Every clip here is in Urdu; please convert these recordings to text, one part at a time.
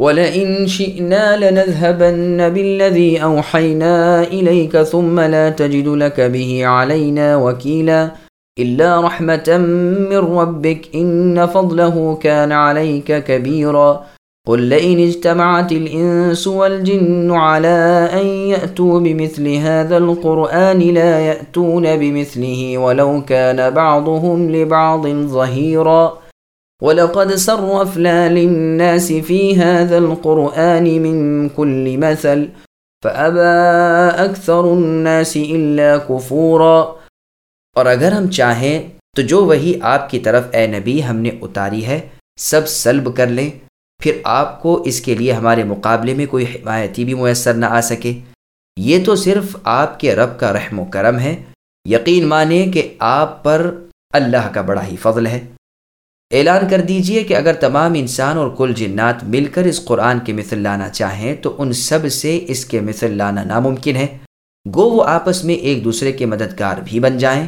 وَلَئِن شِئْنَا لَنَذْهَبَنَّ بِالَّذِي أَوْحَيْنَا إِلَيْكَ ثُمَّ لَا تَجِدُ لَكَ بِهِ عَلَيْنَا وَكِيلًا إِلَّا رَحْمَةً مِّن رَّبِّكَ إِنَّ فَضْلَهُ كَانَ عَلَيْكَ كَبِيرًا قل لئن اجتمعت الإنس والجن على أن يأتوا بمثل هذا القرآن لا يأتون بمثله ولو كان بعضهم لبعض ظهيرا ولقد صرفنا للناس في هذا القرآن من كل مثل، فأبى أكثر الناس إلا كفورا۔ اور اگر ہم چاہیں تو جو وہی آپ کی طرف اے نبی ہم نے اتاری ہے، سب سلب کر لیں۔ پھر آپ کو اس کے لیے ہمارے مقابلے میں کوئی حمایتی بھی میسر نہ آ سکے۔ یہ تو صرف آپ کے رب کا رحم و کرم ہے۔ یقین مانیں کہ آپ پر اللہ کا بڑا ہی فضل ہے۔ اعلان کر دیجیے کہ اگر تمام انسان اور کل جنات مل کر اس قرآن کے مثل لانا چاہیں تو ان سب سے اس کے مثل لانا ناممکن ہے۔ گو وہ آپس میں ایک دوسرے کے مددگار بھی بن جائیں۔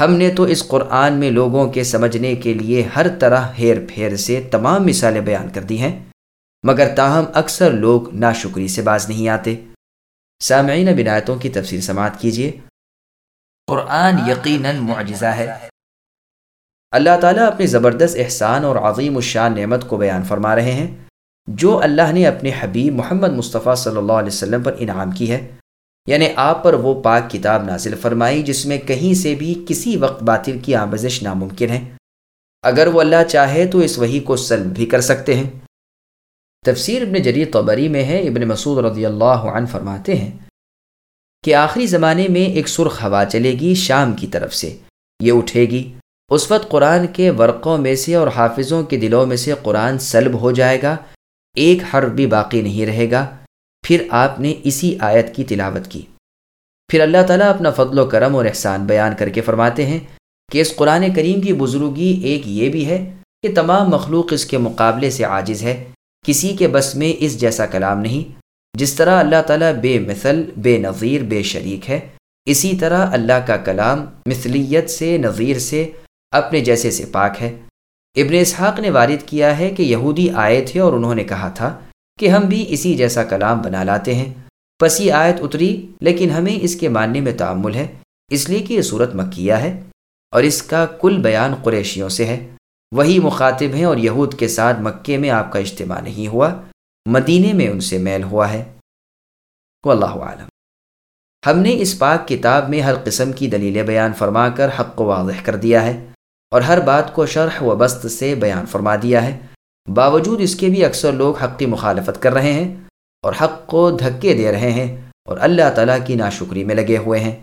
ہم نے تو اس قرآن میں لوگوں کے سمجھنے کے لیے ہر طرح ہیر پھیر سے تمام مثالیں بیان کر دی ہیں، مگر تاہم اکثر لوگ ناشکری سے باز نہیں آتے۔ سامعین، بنایتوں کی تفصیل سماعت کیجیے قرآن یقیناً معجزہ ہے۔ اللہ تعالیٰ اپنے زبردست احسان اور عظیم الشان نعمت کو بیان فرما رہے ہیں۔ جو اللہ نے اپنے حبیب محمد مصطفیٰ صلی اللہ علیہ وسلم پر انعام کی ہے یعنی آپ پر وہ پاک کتاب نازل فرمائی جس میں کہیں سے بھی کسی وقت باطل کی آمزش ناممکن ہے۔ اگر وہ اللہ چاہے تو اس وحی کو سلب بھی کر سکتے ہیں۔ تفسیر ابن جری طبری میں ہے، ابن مسعود رضی اللہ عنہ فرماتے ہیں کہ آخری زمانے میں ایک سرخ ہوا چلے گی شام کی طرف سے، یہ اٹھے گی۔ اس وقت قرآن کے ورقوں میں سے اور حافظوں کے دلوں میں سے قرآن سلب ہو جائے گا، ایک حرف بھی باقی نہیں رہے گا۔ پھر آپ نے اسی آیت کی تلاوت کی۔ پھر اللہ تعالیٰ اپنا فضل و کرم اور احسان بیان کر کے فرماتے ہیں کہ اس قرآن کریم کی بزرگی ایک یہ بھی ہے کہ تمام مخلوق اس کے مقابلے سے عاجز ہے۔ کسی کے بس میں اس جیسا کلام نہیں، جس طرح اللہ تعالیٰ بے مثل، بے نظیر، بے شریک ہے، اسی طرح اللہ کا کلام مثلیت سے، نظیر سے اپنے جیسے سے پاک ہے۔ ابن اسحاق نے وارد کیا ہے کہ یہودی آئے تھے اور انہوں نے کہا تھا کہ ہم بھی اسی جیسا کلام بنا لاتے ہیں۔ پسی آیت اتری، لیکن ہمیں اس کے ماننے میں تعمل ہے، اس لیے کہ یہ صورت مکیہ ہے اور اس کا کل بیان قریشیوں سے ہے۔ وہی مخاطب ہیں اور یہود کے ساتھ مکے میں آپ کا اجتماع نہیں ہوا مدینے میں ان سے میل ہوا ہے۔ اللہ عالم ہم نے اس پاک کتاب میں ہر قسم کی دلیلیں بیان فرما کر حق کو واضح کر دیا ہے۔ اور ہر بات کو شرح و بست سے بیان فرما دیا ہے۔ باوجود اس کے بھی اکثر لوگ حق کی مخالفت کر رہے ہیں اور حق کو دھکے دے رہے ہیں اور اللہ تعالیٰ کی ناشکری میں لگے ہوئے ہیں۔